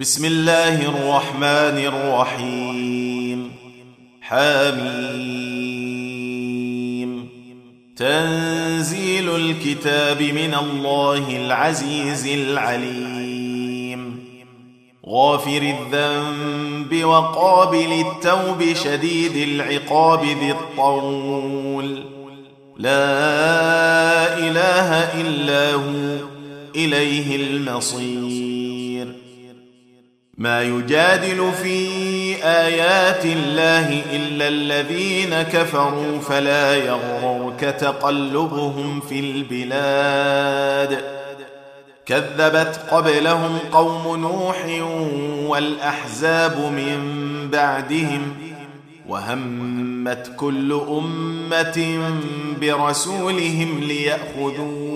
بسم الله الرحمن الرحيم. حميم. تنزيل الكتاب من الله العزيز العليم. غافر الذنب وقابل التوب شديد العقاب ذي الطول. لا إله إلا هو إليه المصير. ما يجادل في آيات الله إلا الذين كفروا فلا يغررك تقلبهم في البلاد. كذبت قبلهم قوم نوح والأحزاب من بعدهم وهمت كل أمة برسولهم لياخذوه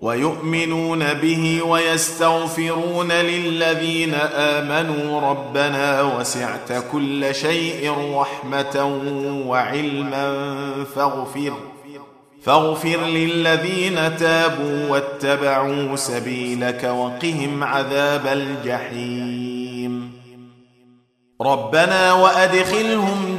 ويؤمنون به ويستغفرون للذين آمنوا ربنا وسعت كل شيء رحمة وعلما فاغفر فاغفر للذين تابوا واتبعوا سبيلك وقهم عذاب الجحيم ربنا وأدخلهم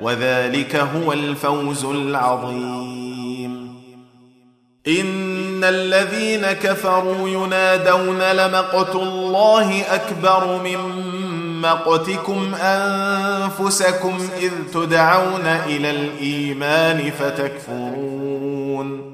وذلك هو الفوز العظيم. إن الذين كفروا ينادون لمقت الله أكبر من مقتكم أنفسكم إذ تدعون إلى الإيمان فتكفرون.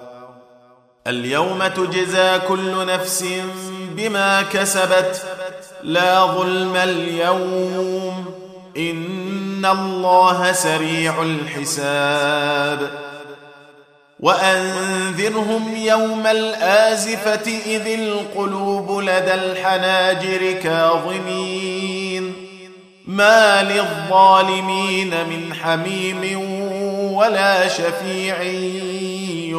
اليوم تجزى كل نفس بما كسبت لا ظلم اليوم. إن الله سريع الحساب. وأنذرهم يوم الآزفة إذ القلوب لدى الحناجر كاظمين. ما للظالمين من حميم ولا شفيع.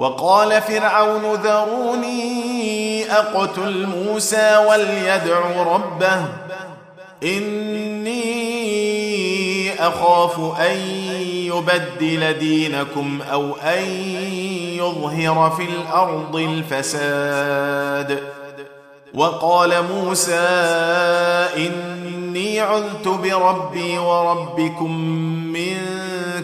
وقال فرعون ذروني أقتل موسى وليدع ربه إني أخاف أن يبدل دينكم أو أن يظهر في الأرض الفساد. وقال موسى إني عذت بربي وربكم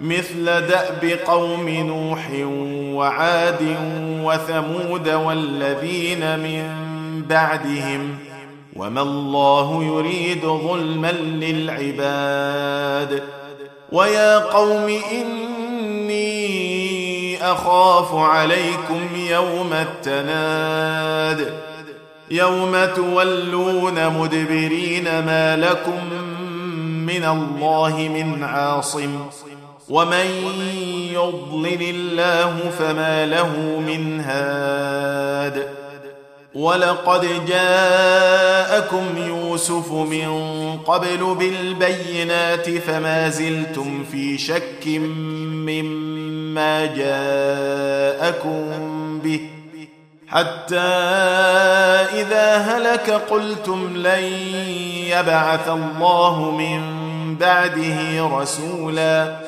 مثل دأب قوم نوح وعاد وثمود والذين من بعدهم وما الله يريد ظلما للعباد ويا قوم إني أخاف عليكم يوم التناد يوم تولون مدبرين ما لكم من الله من عاصم ومن يضلل الله فما له من هاد. ولقد جاءكم يوسف من قبل بالبينات فما زلتم في شك مما جاءكم به. حتى إذا هلك قلتم لن يبعث الله من بعده رسولا.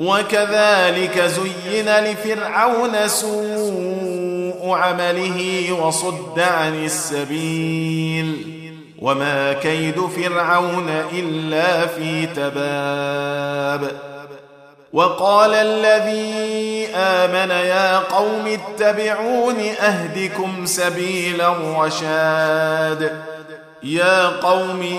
وكذلك زين لفرعون سوء عمله وصد عن السبيل. وما كيد فرعون إلا في تباب. وقال الذي آمن يا قوم اتبعون أهدكم سبيل الرشاد. يا قوم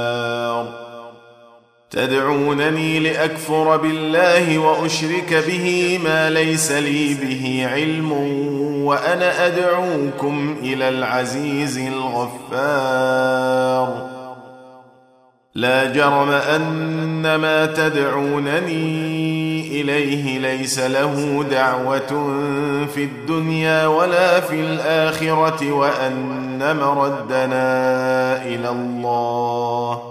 تدعونني لأكفر بالله وأشرك به ما ليس لي به علم وأنا أدعوكم إلى العزيز الغفار. لا جرم أن ما تدعونني إليه ليس له دعوة في الدنيا ولا في الآخرة وأن مردنا إلى الله.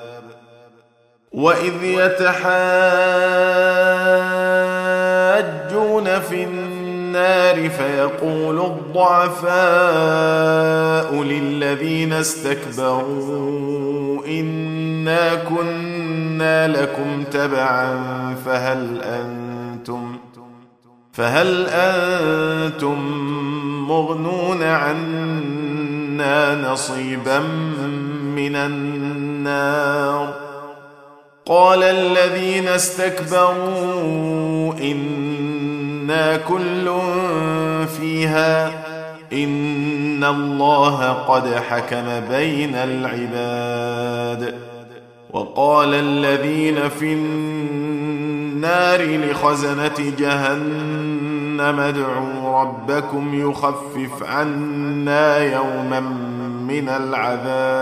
واذ يتحاجون في النار فيقول الضعفاء للذين استكبروا انا كنا لكم تبعا فهل أنتم فهل أنتم مغنون عنا نصيبا من النار قال الذين استكبروا إنا كل فيها إن الله قد حكم بين العباد وقال الذين في النار لخزنة جهنم ادعوا ربكم يخفف عنا يوما من العذاب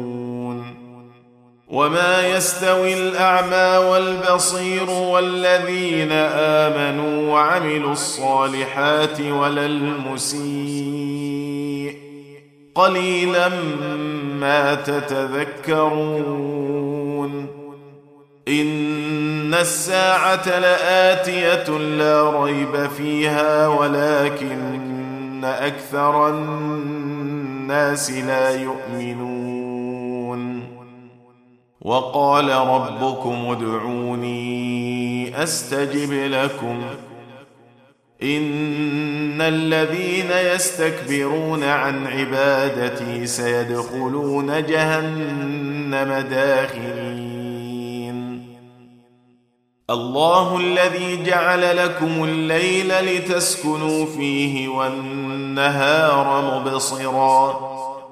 وما يستوي الاعمى والبصير والذين امنوا وعملوا الصالحات ولا المسيء قليلا ما تتذكرون ان الساعة لاتيه لا ريب فيها ولكن أكثر الناس لا يؤمنون وقال ربكم ادعوني أستجب لكم. إن الذين يستكبرون عن عبادتي سيدخلون جهنم داخلين الله الذي جعل لكم الليل لتسكنوا فيه والنهار مبصرا.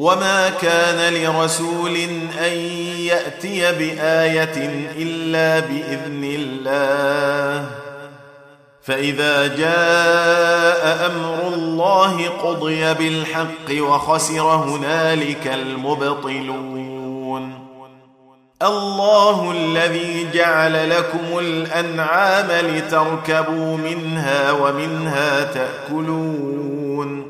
وما كان لرسول ان ياتي بايه الا باذن الله فاذا جاء أمر الله قضي بالحق وخسر هنالك المبطلون. الله الذي جعل لكم الانعام لتركبوا منها ومنها تاكلون.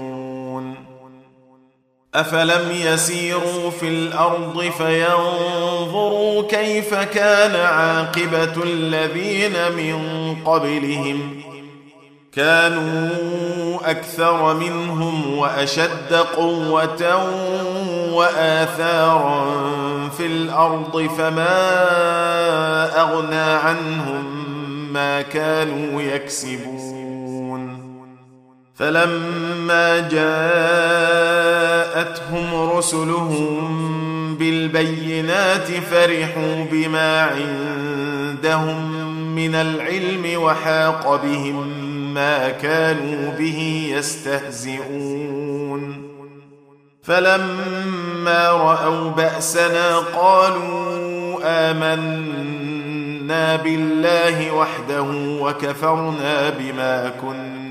أفلم يسيروا في الأرض فينظروا كيف كان عاقبة الذين من قبلهم. كانوا أكثر منهم وأشد قوة وآثارا في الأرض فما أغنى عنهم ما كانوا يكسبون. فلما جاءتهم رسلهم بالبينات فرحوا بما عندهم من العلم وحاق بهم ما كانوا به يستهزئون. فلما رأوا بأسنا قالوا آمنا بالله وحده وكفرنا بما كنا